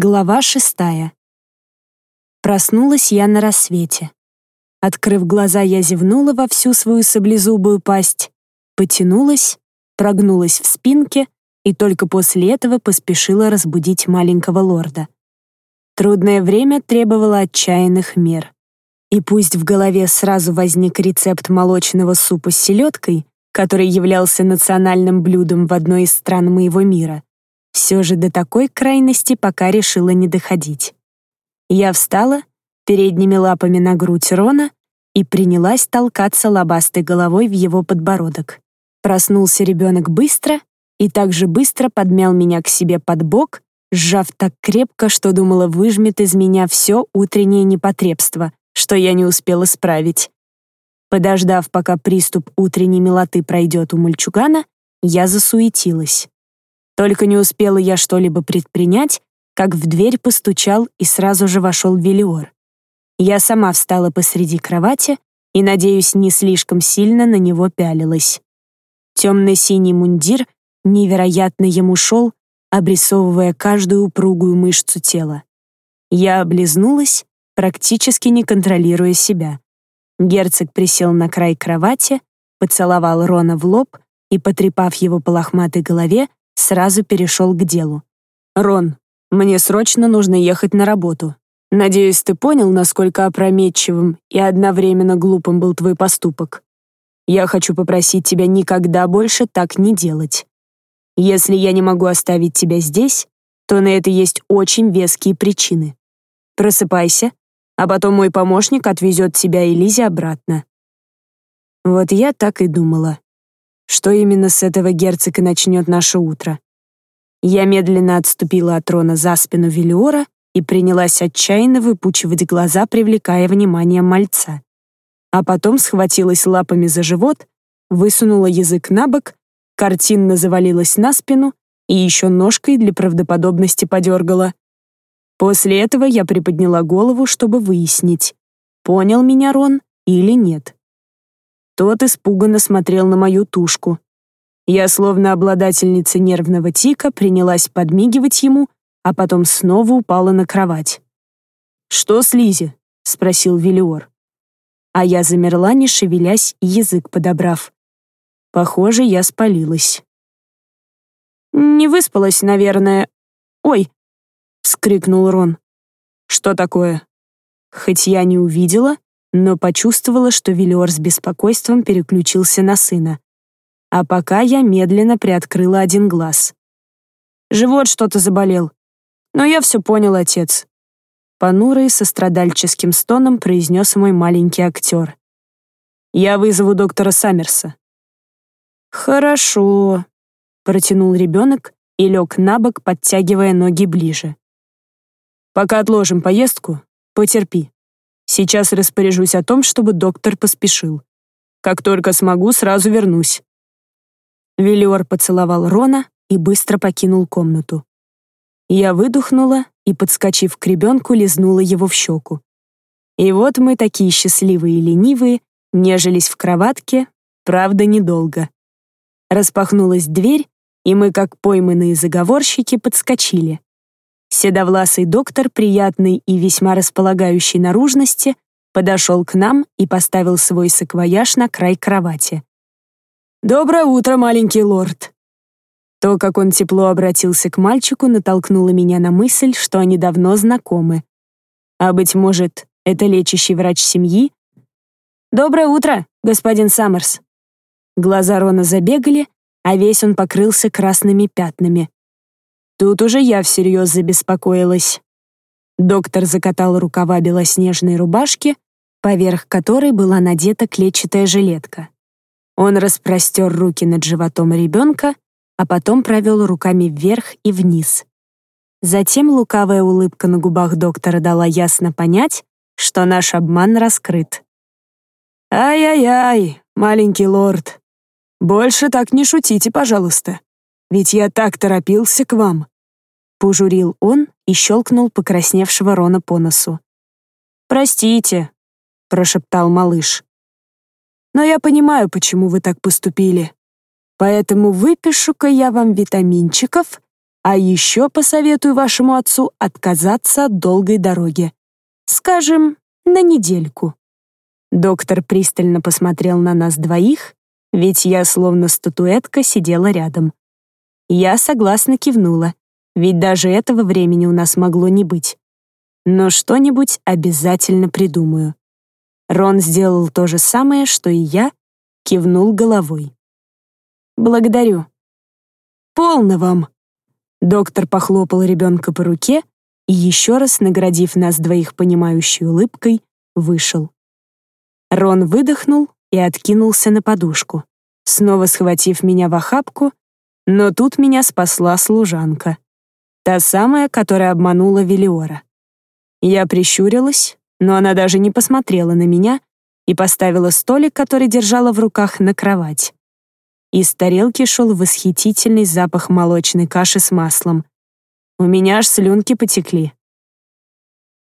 Глава шестая. Проснулась я на рассвете. Открыв глаза, я зевнула во всю свою саблезубую пасть, потянулась, прогнулась в спинке и только после этого поспешила разбудить маленького лорда. Трудное время требовало отчаянных мер. И пусть в голове сразу возник рецепт молочного супа с селедкой, который являлся национальным блюдом в одной из стран моего мира, все же до такой крайности пока решила не доходить. Я встала, передними лапами на грудь Рона и принялась толкаться лобастой головой в его подбородок. Проснулся ребенок быстро и также быстро подмял меня к себе под бок, сжав так крепко, что думала выжмет из меня все утреннее непотребство, что я не успела справить. Подождав, пока приступ утренней милоты пройдет у мальчугана, я засуетилась. Только не успела я что-либо предпринять, как в дверь постучал и сразу же вошел Велиор. Я сама встала посреди кровати и, надеюсь, не слишком сильно на него пялилась. Темно-синий мундир невероятно ему шел, обрисовывая каждую упругую мышцу тела. Я облизнулась, практически не контролируя себя. Герцог присел на край кровати, поцеловал Рона в лоб и, потрепав его по лохматой голове, сразу перешел к делу. «Рон, мне срочно нужно ехать на работу. Надеюсь, ты понял, насколько опрометчивым и одновременно глупым был твой поступок. Я хочу попросить тебя никогда больше так не делать. Если я не могу оставить тебя здесь, то на это есть очень веские причины. Просыпайся, а потом мой помощник отвезет тебя и Лизе обратно». Вот я так и думала что именно с этого герцог и начнет наше утро. Я медленно отступила от трона за спину Велиора и принялась отчаянно выпучивать глаза, привлекая внимание мальца. А потом схватилась лапами за живот, высунула язык на бок, картинно завалилась на спину и еще ножкой для правдоподобности подергала. После этого я приподняла голову, чтобы выяснить, понял меня Рон или нет. Тот испуганно смотрел на мою тушку. Я, словно обладательница нервного тика, принялась подмигивать ему, а потом снова упала на кровать. «Что с Лизи?» — спросил Велиор. А я замерла, не шевелясь, язык подобрав. Похоже, я спалилась. «Не выспалась, наверное. Ой!» — вскрикнул Рон. «Что такое?» Хоть я не увидела, но почувствовала, что Велиор с беспокойством переключился на сына. А пока я медленно приоткрыла один глаз. «Живот что-то заболел. Но я все понял, отец». Понуро и со страдальческим стоном произнес мой маленький актер. «Я вызову доктора Саммерса». «Хорошо», — протянул ребенок и лег на бок, подтягивая ноги ближе. «Пока отложим поездку, потерпи». Сейчас распоряжусь о том, чтобы доктор поспешил. Как только смогу, сразу вернусь». Велиор поцеловал Рона и быстро покинул комнату. Я выдохнула и, подскочив к ребенку, лизнула его в щеку. И вот мы такие счастливые и ленивые, нежились в кроватке, правда, недолго. Распахнулась дверь, и мы, как пойманные заговорщики, подскочили. Седовласый доктор, приятный и весьма располагающий наружности, подошел к нам и поставил свой саквояж на край кровати. «Доброе утро, маленький лорд!» То, как он тепло обратился к мальчику, натолкнуло меня на мысль, что они давно знакомы. А, быть может, это лечащий врач семьи? «Доброе утро, господин Саммерс!» Глаза Рона забегали, а весь он покрылся красными пятнами. Тут уже я всерьез забеспокоилась. Доктор закатал рукава белоснежной рубашки, поверх которой была надета клетчатая жилетка. Он распростер руки над животом ребенка, а потом провел руками вверх и вниз. Затем лукавая улыбка на губах доктора дала ясно понять, что наш обман раскрыт. «Ай-яй-яй, маленький лорд, больше так не шутите, пожалуйста. Ведь я так торопился к вам!» Пожурил он и щелкнул покрасневшего Рона по носу. «Простите», — прошептал малыш. «Но я понимаю, почему вы так поступили. Поэтому выпишу-ка я вам витаминчиков, А еще посоветую вашему отцу отказаться от долгой дороги. Скажем, на недельку. Доктор пристально посмотрел на нас двоих, ведь я словно статуэтка сидела рядом. Я согласно кивнула, ведь даже этого времени у нас могло не быть. Но что-нибудь обязательно придумаю. Рон сделал то же самое, что и я, кивнул головой. «Благодарю». «Полно вам!» Доктор похлопал ребенка по руке и, еще раз наградив нас двоих понимающей улыбкой, вышел. Рон выдохнул и откинулся на подушку, снова схватив меня в охапку но тут меня спасла служанка. Та самая, которая обманула Велиора. Я прищурилась, но она даже не посмотрела на меня и поставила столик, который держала в руках, на кровать. Из тарелки шел восхитительный запах молочной каши с маслом. У меня аж слюнки потекли.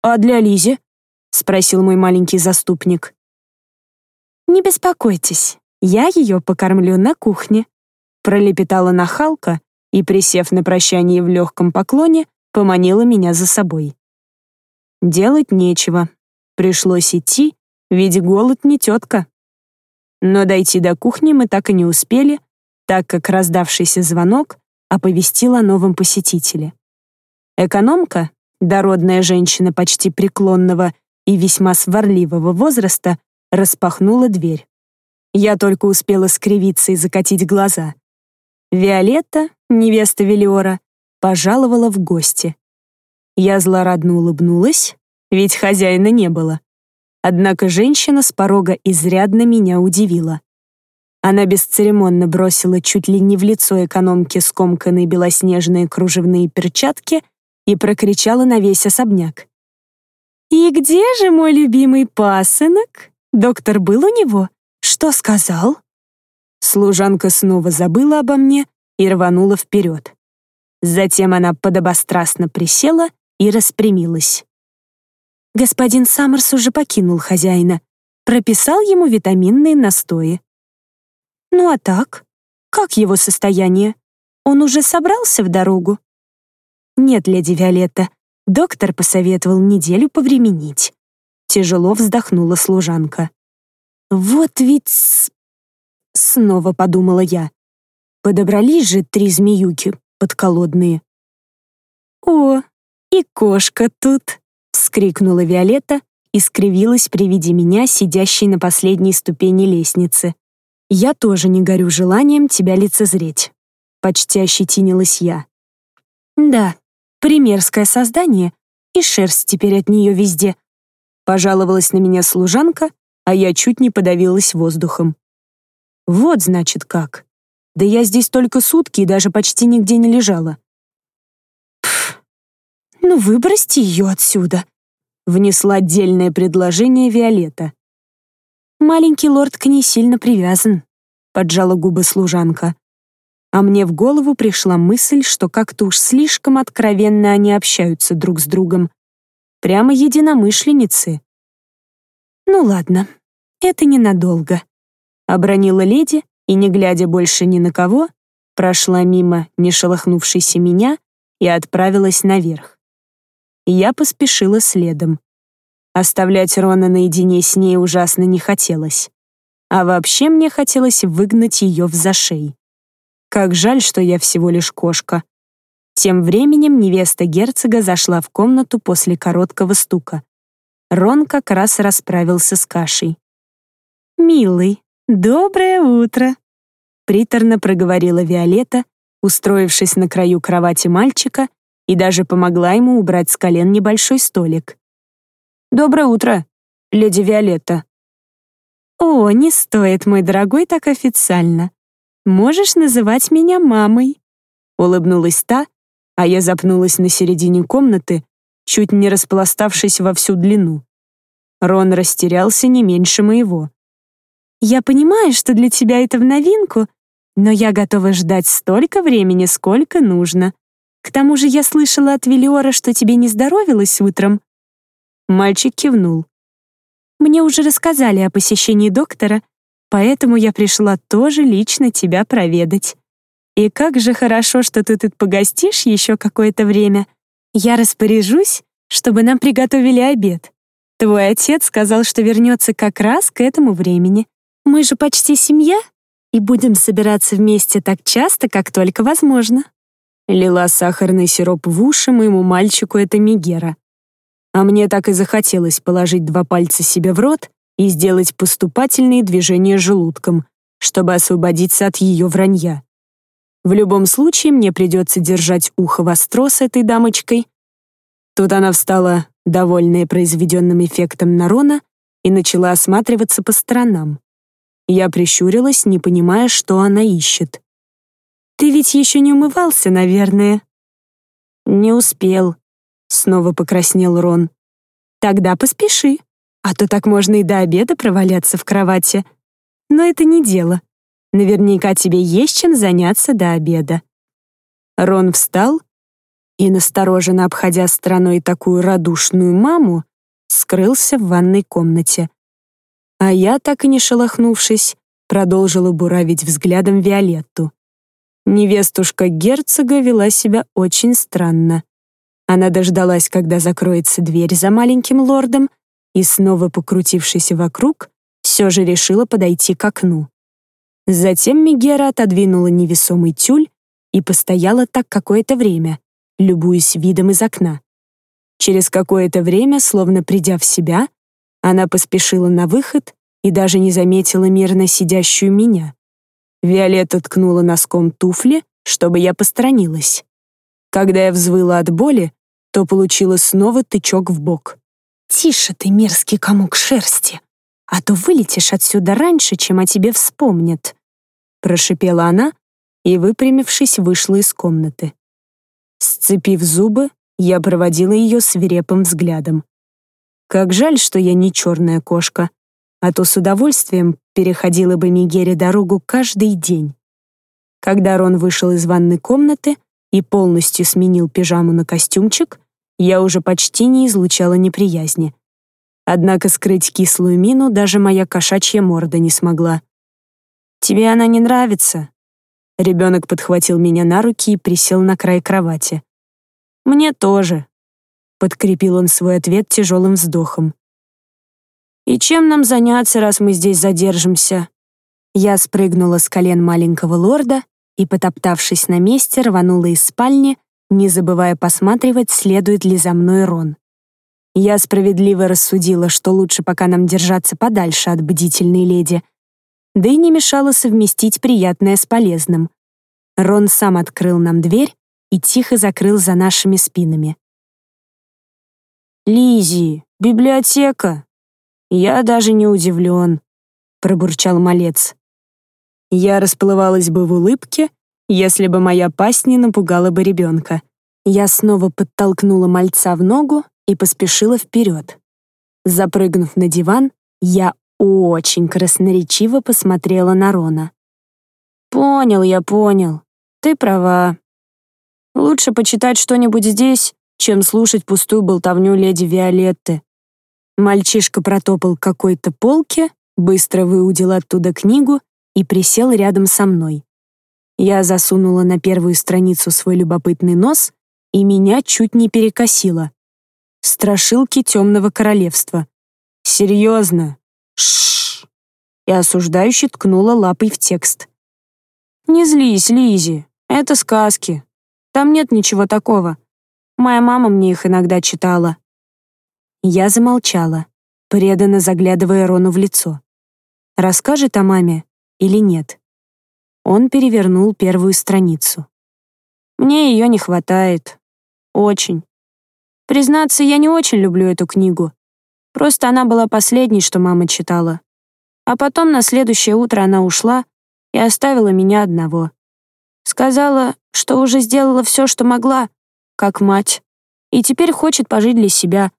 «А для Лизи?» — спросил мой маленький заступник. «Не беспокойтесь, я ее покормлю на кухне», пролепетала нахалка и, присев на прощание в легком поклоне, поманила меня за собой. Делать нечего. Пришлось идти, ведь голод не тетка. Но дойти до кухни мы так и не успели, так как раздавшийся звонок оповестил о новом посетителе. Экономка, дородная женщина почти преклонного и весьма сварливого возраста, распахнула дверь. Я только успела скривиться и закатить глаза — Виолетта, невеста Велиора, пожаловала в гости. Я злорадно улыбнулась, ведь хозяина не было. Однако женщина с порога изрядно меня удивила. Она бесцеремонно бросила чуть ли не в лицо экономке скомканные белоснежные кружевные перчатки и прокричала на весь особняк. «И где же мой любимый пасынок? Доктор был у него? Что сказал?» Служанка снова забыла обо мне и рванула вперед. Затем она подобострастно присела и распрямилась. Господин Саммерс уже покинул хозяина, прописал ему витаминные настои. Ну а так, как его состояние? Он уже собрался в дорогу? Нет, леди Виолетта, доктор посоветовал неделю повременить. Тяжело вздохнула служанка. Вот ведь Снова подумала я. Подобрались же три змеюки подколодные. «О, и кошка тут!» — вскрикнула Виолетта и скривилась при виде меня, сидящей на последней ступени лестницы. «Я тоже не горю желанием тебя лицезреть», — почти ощетинилась я. «Да, примерское создание, и шерсть теперь от нее везде», — пожаловалась на меня служанка, а я чуть не подавилась воздухом. Вот, значит, как. Да я здесь только сутки и даже почти нигде не лежала. Пф, ну выбросьте ее отсюда, внесла отдельное предложение Виолетта. Маленький лорд к ней сильно привязан, поджала губы служанка. А мне в голову пришла мысль, что как-то уж слишком откровенно они общаются друг с другом. Прямо единомышленницы. Ну ладно, это ненадолго обронила леди и, не глядя больше ни на кого, прошла мимо не шелохнувшейся меня и отправилась наверх. Я поспешила следом. Оставлять Рона наедине с ней ужасно не хотелось. А вообще мне хотелось выгнать ее в зашей. Как жаль, что я всего лишь кошка. Тем временем невеста герцога зашла в комнату после короткого стука. Рон как раз расправился с кашей. «Милый, «Доброе утро!» — приторно проговорила Виолетта, устроившись на краю кровати мальчика и даже помогла ему убрать с колен небольшой столик. «Доброе утро, леди Виолетта!» «О, не стоит, мой дорогой, так официально. Можешь называть меня мамой», — улыбнулась та, а я запнулась на середине комнаты, чуть не распластавшись во всю длину. Рон растерялся не меньше моего. Я понимаю, что для тебя это в новинку, но я готова ждать столько времени, сколько нужно. К тому же я слышала от Велиора, что тебе не здоровилось утром». Мальчик кивнул. «Мне уже рассказали о посещении доктора, поэтому я пришла тоже лично тебя проведать. И как же хорошо, что ты тут погостишь еще какое-то время. Я распоряжусь, чтобы нам приготовили обед. Твой отец сказал, что вернется как раз к этому времени. Мы же почти семья и будем собираться вместе так часто, как только возможно». Лила сахарный сироп в уши моему мальчику это Мигера. А мне так и захотелось положить два пальца себе в рот и сделать поступательные движения желудком, чтобы освободиться от ее вранья. В любом случае мне придется держать ухо востро с этой дамочкой. Тут она встала, довольная произведенным эффектом Нарона, и начала осматриваться по сторонам. Я прищурилась, не понимая, что она ищет. «Ты ведь еще не умывался, наверное?» «Не успел», — снова покраснел Рон. «Тогда поспеши, а то так можно и до обеда проваляться в кровати. Но это не дело. Наверняка тебе есть чем заняться до обеда». Рон встал и, настороженно обходя стороной такую радушную маму, скрылся в ванной комнате. А я, так и не шелохнувшись, продолжила буравить взглядом Виолетту. Невестушка герцога вела себя очень странно. Она дождалась, когда закроется дверь за маленьким лордом, и, снова покрутившись вокруг, все же решила подойти к окну. Затем Мегера отодвинула невесомый тюль и постояла так какое-то время, любуясь видом из окна. Через какое-то время, словно придя в себя, она поспешила на выход и даже не заметила мирно сидящую меня. Виолетта ткнула носком туфли, чтобы я посторонилась. Когда я взвыла от боли, то получила снова тычок в бок. «Тише ты, мерзкий комок шерсти, а то вылетишь отсюда раньше, чем о тебе вспомнят», прошипела она и, выпрямившись, вышла из комнаты. Сцепив зубы, я проводила ее свирепым взглядом. Как жаль, что я не черная кошка, а то с удовольствием переходила бы Мигере дорогу каждый день. Когда Рон вышел из ванной комнаты и полностью сменил пижаму на костюмчик, я уже почти не излучала неприязни. Однако скрыть кислую мину даже моя кошачья морда не смогла. «Тебе она не нравится?» Ребенок подхватил меня на руки и присел на край кровати. «Мне тоже», Подкрепил он свой ответ тяжелым вздохом. «И чем нам заняться, раз мы здесь задержимся?» Я спрыгнула с колен маленького лорда и, потоптавшись на месте, рванула из спальни, не забывая посматривать, следует ли за мной Рон. Я справедливо рассудила, что лучше пока нам держаться подальше от бдительной леди, да и не мешало совместить приятное с полезным. Рон сам открыл нам дверь и тихо закрыл за нашими спинами. Лизи, библиотека. Я даже не удивлен, пробурчал малец. Я расплывалась бы в улыбке, если бы моя пасть не напугала бы ребенка. Я снова подтолкнула мальца в ногу и поспешила вперед. Запрыгнув на диван, я очень красноречиво посмотрела на Рона. «Понял я, понял. Ты права. Лучше почитать что-нибудь здесь, чем слушать пустую болтовню леди Виолетты. Мальчишка протопал к какой-то полке, быстро выудил оттуда книгу и присел рядом со мной. Я засунула на первую страницу свой любопытный нос, и меня чуть не перекосило. Страшилки темного королевства. Серьезно? Шш. И осуждающе ткнула лапой в текст. Не злись, Лизи, это сказки. Там нет ничего такого. Моя мама мне их иногда читала». Я замолчала, преданно заглядывая Рону в лицо. Расскажет о маме или нет? Он перевернул первую страницу. «Мне ее не хватает. Очень. Признаться, я не очень люблю эту книгу. Просто она была последней, что мама читала. А потом на следующее утро она ушла и оставила меня одного. Сказала, что уже сделала все, что могла, как мать, и теперь хочет пожить для себя.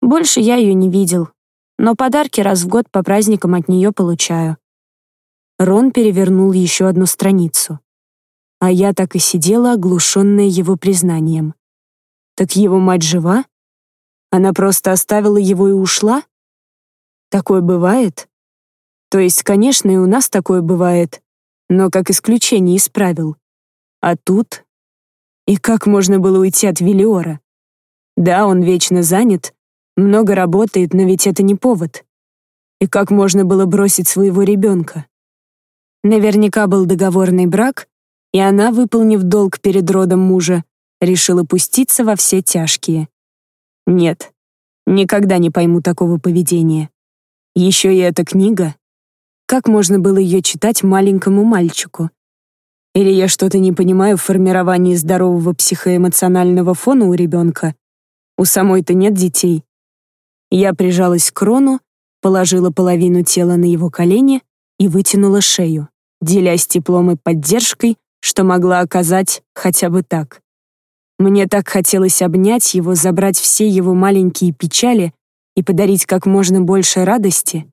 Больше я ее не видел, но подарки раз в год по праздникам от нее получаю. Рон перевернул еще одну страницу. А я так и сидела, оглушенная его признанием. Так его мать жива? Она просто оставила его и ушла? Такое бывает? То есть, конечно, и у нас такое бывает, но как исключение из правил. А тут... И как можно было уйти от Велиора? Да, он вечно занят, много работает, но ведь это не повод. И как можно было бросить своего ребенка? Наверняка был договорный брак, и она, выполнив долг перед родом мужа, решила пуститься во все тяжкие. Нет, никогда не пойму такого поведения. Еще и эта книга. Как можно было ее читать маленькому мальчику? Или я что-то не понимаю в формировании здорового психоэмоционального фона у ребенка? У самой-то нет детей. Я прижалась к Рону, положила половину тела на его колени и вытянула шею, делясь теплом и поддержкой, что могла оказать хотя бы так. Мне так хотелось обнять его, забрать все его маленькие печали и подарить как можно больше радости.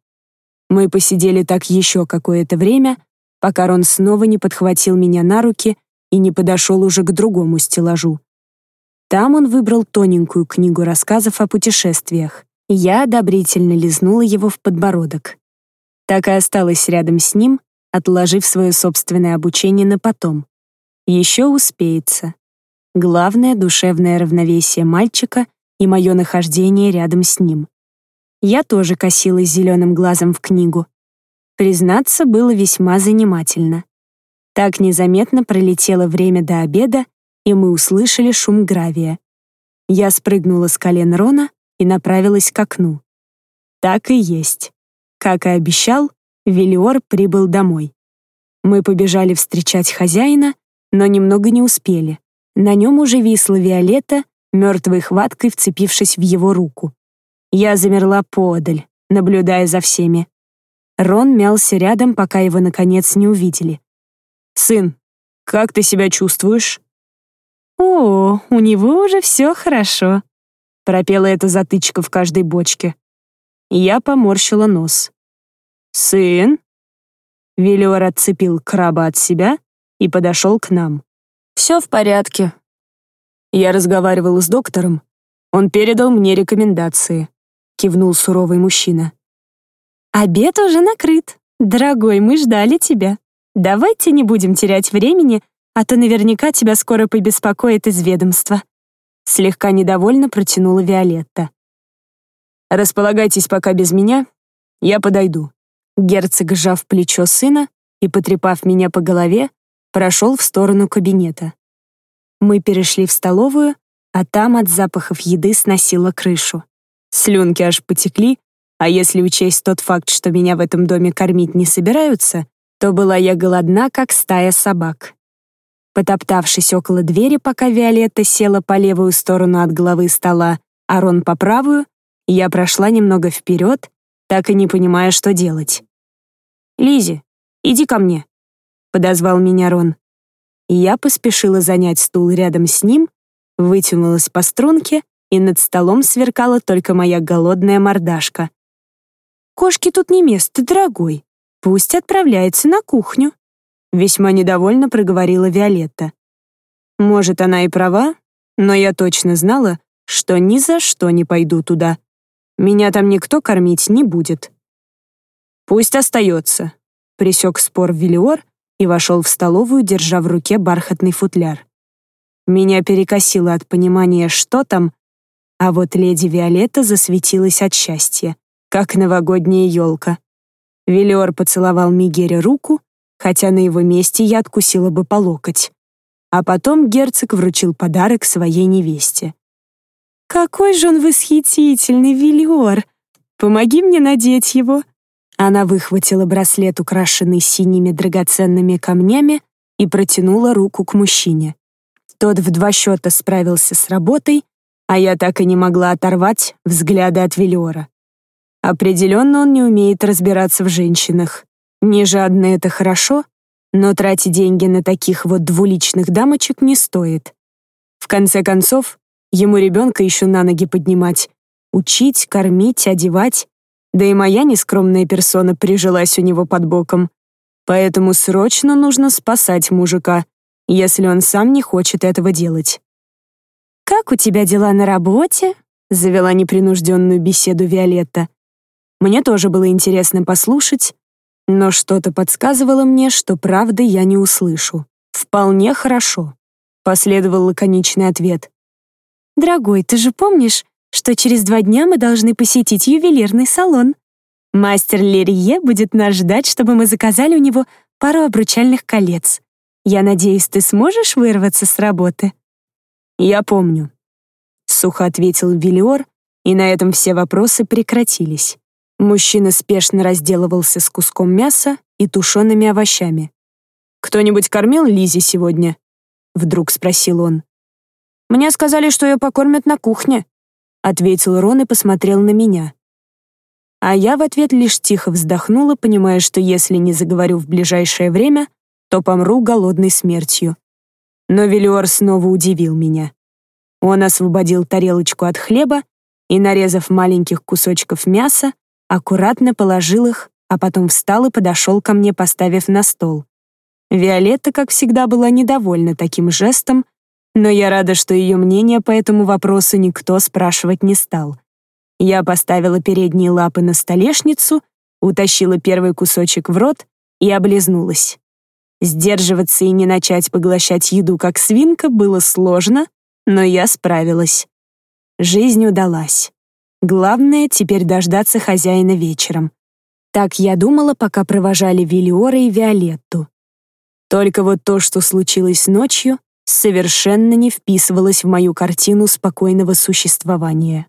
Мы посидели так еще какое-то время, пока Рон снова не подхватил меня на руки и не подошел уже к другому стеллажу. Там он выбрал тоненькую книгу рассказов о путешествиях. Я одобрительно лизнула его в подбородок. Так и осталась рядом с ним, отложив свое собственное обучение на потом. Еще успеется. Главное — душевное равновесие мальчика и мое нахождение рядом с ним. Я тоже косилась зеленым глазом в книгу. Признаться, было весьма занимательно. Так незаметно пролетело время до обеда, и мы услышали шум гравия. Я спрыгнула с колен Рона и направилась к окну. Так и есть. Как и обещал, Велиор прибыл домой. Мы побежали встречать хозяина, но немного не успели. На нем уже висла Виолетта, мертвой хваткой вцепившись в его руку. Я замерла поодаль, наблюдая за всеми. Рон мялся рядом, пока его, наконец, не увидели. «Сын, как ты себя чувствуешь?» «О, у него уже все хорошо», — пропела эта затычка в каждой бочке. Я поморщила нос. «Сын?» Велиор отцепил краба от себя и подошел к нам. «Все в порядке». Я разговаривал с доктором. Он передал мне рекомендации. Кивнул суровый мужчина. «Обед уже накрыт. Дорогой, мы ждали тебя. Давайте не будем терять времени, а то наверняка тебя скоро побеспокоит из ведомства». Слегка недовольно протянула Виолетта. «Располагайтесь пока без меня, я подойду». Герцог, сжав плечо сына и потрепав меня по голове, прошел в сторону кабинета. Мы перешли в столовую, а там от запахов еды сносило крышу. Слюнки аж потекли, а если учесть тот факт, что меня в этом доме кормить не собираются, то была я голодна, как стая собак. Потоптавшись около двери, пока Виолетта села по левую сторону от головы стола, а Рон по правую, я прошла немного вперед, так и не понимая, что делать. Лизи, иди ко мне», подозвал меня Рон. Я поспешила занять стул рядом с ним, вытянулась по струнке, и над столом сверкала только моя голодная мордашка. «Кошке тут не место, дорогой. Пусть отправляется на кухню», весьма недовольно проговорила Виолетта. Может, она и права, но я точно знала, что ни за что не пойду туда. Меня там никто кормить не будет. Пусть остается, присек спор Велиор, и вошел в столовую, держа в руке бархатный футляр. Меня перекосило от понимания, что там, а вот леди Виолетта засветилась от счастья, как новогодняя елка. Велиор поцеловал Мигере руку, хотя на его месте я откусила бы по локоть. А потом герцог вручил подарок своей невесте. «Какой же он восхитительный, Велиор! Помоги мне надеть его!» Она выхватила браслет, украшенный синими драгоценными камнями, и протянула руку к мужчине. Тот в два счета справился с работой, а я так и не могла оторвать взгляды от Велиора. Определенно он не умеет разбираться в женщинах. Не жадно это хорошо, но тратить деньги на таких вот двуличных дамочек не стоит. В конце концов, ему ребенка еще на ноги поднимать, учить, кормить, одевать, да и моя нескромная персона прижилась у него под боком. Поэтому срочно нужно спасать мужика, если он сам не хочет этого делать. «Как у тебя дела на работе?» — завела непринужденную беседу Виолетта. Мне тоже было интересно послушать, но что-то подсказывало мне, что правды я не услышу. «Вполне хорошо», — последовал лаконичный ответ. «Дорогой, ты же помнишь, что через два дня мы должны посетить ювелирный салон? Мастер Лерье будет нас ждать, чтобы мы заказали у него пару обручальных колец. Я надеюсь, ты сможешь вырваться с работы?» «Я помню», — сухо ответил Виллиор, и на этом все вопросы прекратились. Мужчина спешно разделывался с куском мяса и тушеными овощами. «Кто-нибудь кормил Лизи сегодня?» — вдруг спросил он. «Мне сказали, что ее покормят на кухне», — ответил Рон и посмотрел на меня. А я в ответ лишь тихо вздохнула, понимая, что если не заговорю в ближайшее время, то помру голодной смертью. Но Велиор снова удивил меня. Он освободил тарелочку от хлеба и, нарезав маленьких кусочков мяса, аккуратно положил их, а потом встал и подошел ко мне, поставив на стол. Виолетта, как всегда, была недовольна таким жестом, но я рада, что ее мнение по этому вопросу никто спрашивать не стал. Я поставила передние лапы на столешницу, утащила первый кусочек в рот и облизнулась. Сдерживаться и не начать поглощать еду как свинка было сложно, но я справилась. Жизнь удалась. Главное теперь дождаться хозяина вечером. Так я думала, пока провожали Виллиора и Виолетту. Только вот то, что случилось ночью, совершенно не вписывалось в мою картину спокойного существования.